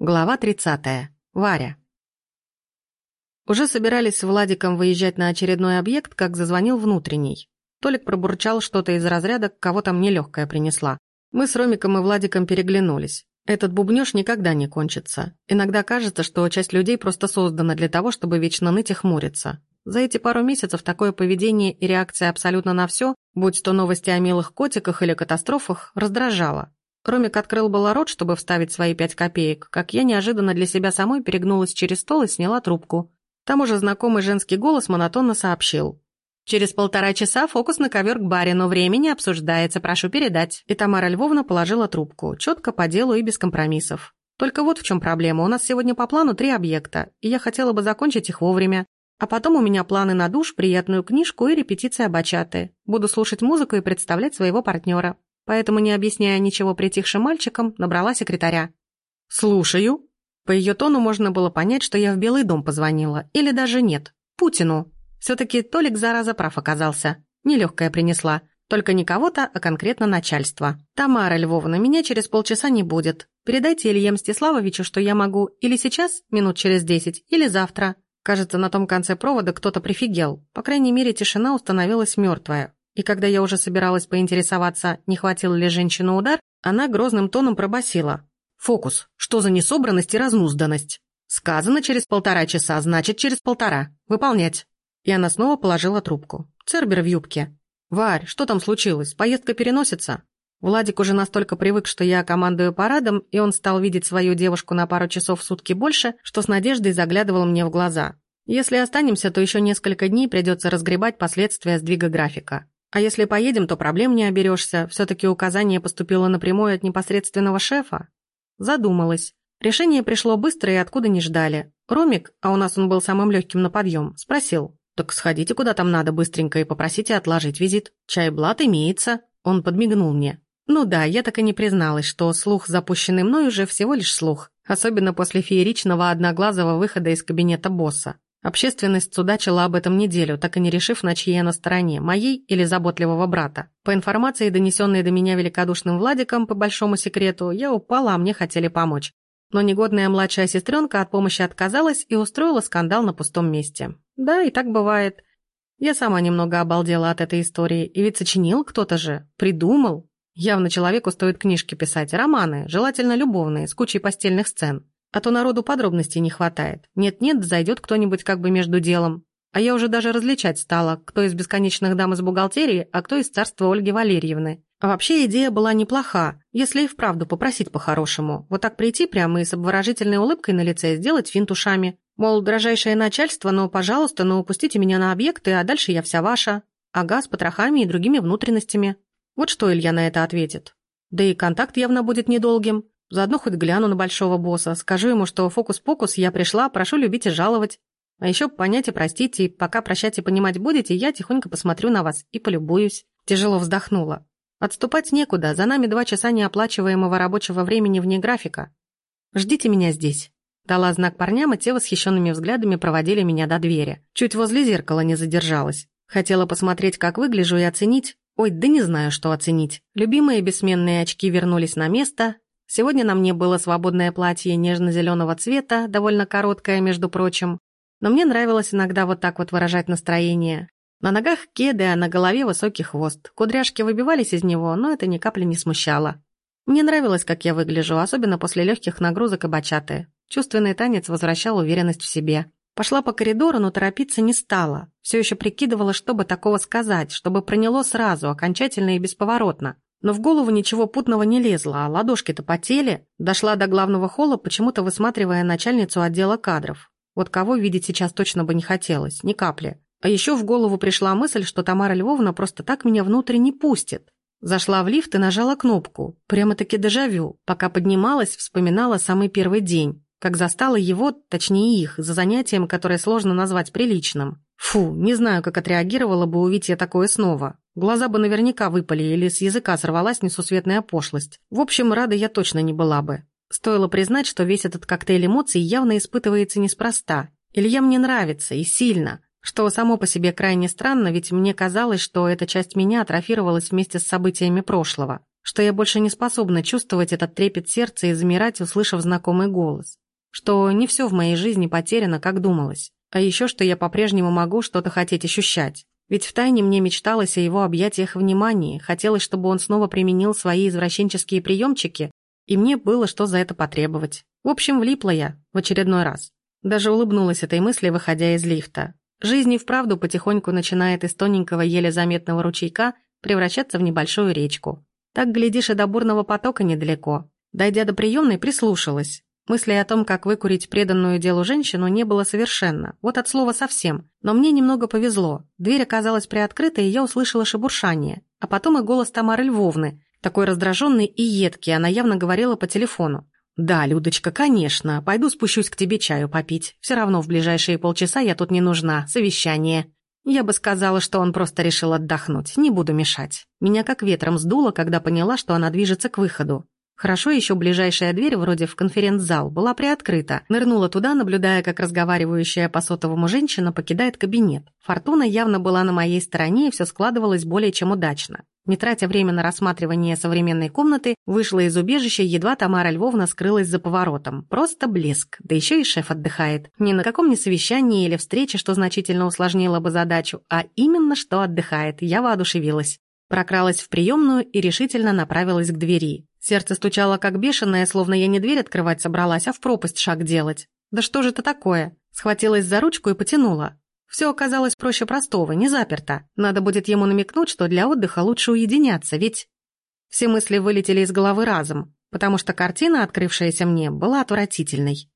Глава 30. Варя. Уже собирались с Владиком выезжать на очередной объект, как зазвонил внутренний. Толик пробурчал что-то из разряда «кого там нелегкая принесла». Мы с Ромиком и Владиком переглянулись. Этот бубнёж никогда не кончится. Иногда кажется, что часть людей просто создана для того, чтобы вечно ныть и хмуриться. За эти пару месяцев такое поведение и реакция абсолютно на все, будь то новости о милых котиках или катастрофах, раздражало. Ромик открыл было рот, чтобы вставить свои пять копеек, как я неожиданно для себя самой перегнулась через стол и сняла трубку. Там уже знакомый женский голос монотонно сообщил. «Через полтора часа фокус на ковер к барину. Времени обсуждается, прошу передать». И Тамара Львовна положила трубку, четко по делу и без компромиссов. «Только вот в чем проблема. У нас сегодня по плану три объекта, и я хотела бы закончить их вовремя. А потом у меня планы на душ, приятную книжку и репетиция бачаты. Буду слушать музыку и представлять своего партнера поэтому, не объясняя ничего притихшим мальчикам, набрала секретаря. «Слушаю». По ее тону можно было понять, что я в Белый дом позвонила, или даже нет, Путину. Все-таки Толик, зараза, прав оказался. Нелегкая принесла. Только не кого-то, а конкретно начальство. «Тамара Львовна, меня через полчаса не будет. Передайте Илье Мстиславовичу, что я могу или сейчас, минут через десять, или завтра». Кажется, на том конце провода кто-то прифигел. По крайней мере, тишина установилась мертвая. И когда я уже собиралась поинтересоваться, не хватил ли женщину удар, она грозным тоном пробасила: «Фокус. Что за несобранность и разнузданность? Сказано через полтора часа, значит, через полтора. Выполнять». И она снова положила трубку. Цербер в юбке. «Варь, что там случилось? Поездка переносится?» Владик уже настолько привык, что я командую парадом, и он стал видеть свою девушку на пару часов в сутки больше, что с надеждой заглядывал мне в глаза. Если останемся, то еще несколько дней придется разгребать последствия сдвига графика. А если поедем, то проблем не оберешься. Все-таки указание поступило напрямую от непосредственного шефа. Задумалась. Решение пришло быстро и откуда не ждали. Ромик, а у нас он был самым легким на подъем, спросил. «Так сходите куда там надо быстренько и попросите отложить визит. Чай-блат имеется». Он подмигнул мне. Ну да, я так и не призналась, что слух, запущенный мной, уже всего лишь слух. Особенно после фееричного одноглазого выхода из кабинета босса. Общественность судачила об этом неделю, так и не решив, на чьей я на стороне, моей или заботливого брата. По информации, донесенной до меня великодушным Владиком, по большому секрету, я упала, а мне хотели помочь. Но негодная младшая сестренка от помощи отказалась и устроила скандал на пустом месте. Да, и так бывает. Я сама немного обалдела от этой истории, и ведь сочинил кто-то же, придумал. Явно человеку стоит книжки писать, романы, желательно любовные, с кучей постельных сцен. А то народу подробностей не хватает. Нет-нет, зайдет кто-нибудь как бы между делом. А я уже даже различать стала, кто из бесконечных дам из бухгалтерии, а кто из царства Ольги Валерьевны. А вообще идея была неплоха, если и вправду попросить по-хорошему. Вот так прийти прямо и с обворожительной улыбкой на лице сделать финт ушами. Мол, дрожайшее начальство, но, пожалуйста, ну упустите меня на объекты, а дальше я вся ваша. Ага, с потрохами и другими внутренностями. Вот что Илья на это ответит. Да и контакт явно будет недолгим. Заодно хоть гляну на большого босса, скажу ему, что фокус-покус, я пришла, прошу любить и жаловать. А еще понять и простить, и пока прощать и понимать будете, я тихонько посмотрю на вас и полюбуюсь. Тяжело вздохнула. Отступать некуда, за нами два часа неоплачиваемого рабочего времени вне графика. Ждите меня здесь. Дала знак парням, и те восхищенными взглядами проводили меня до двери. Чуть возле зеркала не задержалась. Хотела посмотреть, как выгляжу, и оценить. Ой, да не знаю, что оценить. Любимые бессменные очки вернулись на место, Сегодня на мне было свободное платье нежно-зеленого цвета, довольно короткое, между прочим. Но мне нравилось иногда вот так вот выражать настроение. На ногах кеды, а на голове высокий хвост. Кудряшки выбивались из него, но это ни капли не смущало. Мне нравилось, как я выгляжу, особенно после легких нагрузок и бачаты. Чувственный танец возвращал уверенность в себе. Пошла по коридору, но торопиться не стала. Все еще прикидывала, чтобы такого сказать, чтобы проняло сразу, окончательно и бесповоротно. Но в голову ничего путного не лезло, а ладошки-то потели. Дошла до главного холла, почему-то высматривая начальницу отдела кадров. Вот кого видеть сейчас точно бы не хотелось, ни капли. А еще в голову пришла мысль, что Тамара Львовна просто так меня внутрь не пустит. Зашла в лифт и нажала кнопку. Прямо-таки дежавю. Пока поднималась, вспоминала самый первый день. Как застала его, точнее их, за занятием, которое сложно назвать приличным. Фу, не знаю, как отреагировала бы, увидеть я такое снова. Глаза бы наверняка выпали или с языка сорвалась несусветная пошлость. В общем, рада я точно не была бы. Стоило признать, что весь этот коктейль эмоций явно испытывается неспроста. Илья мне нравится, и сильно. Что само по себе крайне странно, ведь мне казалось, что эта часть меня атрофировалась вместе с событиями прошлого. что я больше не способна чувствовать этот трепет сердца и замирать, услышав знакомый голос, что не все в моей жизни потеряно, как думалось, а еще что я по-прежнему могу что-то хотеть ощущать. Ведь втайне мне мечталось о его объятиях внимания, хотелось, чтобы он снова применил свои извращенческие приемчики, и мне было что за это потребовать. В общем, влипла я в очередной раз. Даже улыбнулась этой мысли, выходя из лифта. Жизнь и вправду потихоньку начинает из тоненького, еле заметного ручейка превращаться в небольшую речку. Так, глядишь, и до бурного потока недалеко. Дойдя до приемной, прислушалась. Мыслей о том, как выкурить преданную делу женщину, не было совершенно. Вот от слова совсем. Но мне немного повезло. Дверь оказалась приоткрыта, и я услышала шебуршание. А потом и голос Тамары Львовны. Такой раздраженный и едкий, она явно говорила по телефону. «Да, Людочка, конечно. Пойду спущусь к тебе чаю попить. Все равно в ближайшие полчаса я тут не нужна. Совещание». Я бы сказала, что он просто решил отдохнуть. Не буду мешать. Меня как ветром сдуло, когда поняла, что она движется к выходу. Хорошо еще ближайшая дверь, вроде в конференц-зал, была приоткрыта. Нырнула туда, наблюдая, как разговаривающая по сотовому женщина покидает кабинет. Фортуна явно была на моей стороне, и все складывалось более чем удачно. Не тратя время на рассматривание современной комнаты, вышла из убежища, едва Тамара Львовна скрылась за поворотом. Просто блеск. Да еще и шеф отдыхает. Ни на каком не совещании или встрече, что значительно усложнило бы задачу, а именно что отдыхает. Я воодушевилась. Прокралась в приемную и решительно направилась к двери. Сердце стучало как бешеное, словно я не дверь открывать собралась, а в пропасть шаг делать. Да что же это такое? Схватилась за ручку и потянула. Все оказалось проще простого, не заперто. Надо будет ему намекнуть, что для отдыха лучше уединяться, ведь... Все мысли вылетели из головы разом, потому что картина, открывшаяся мне, была отвратительной.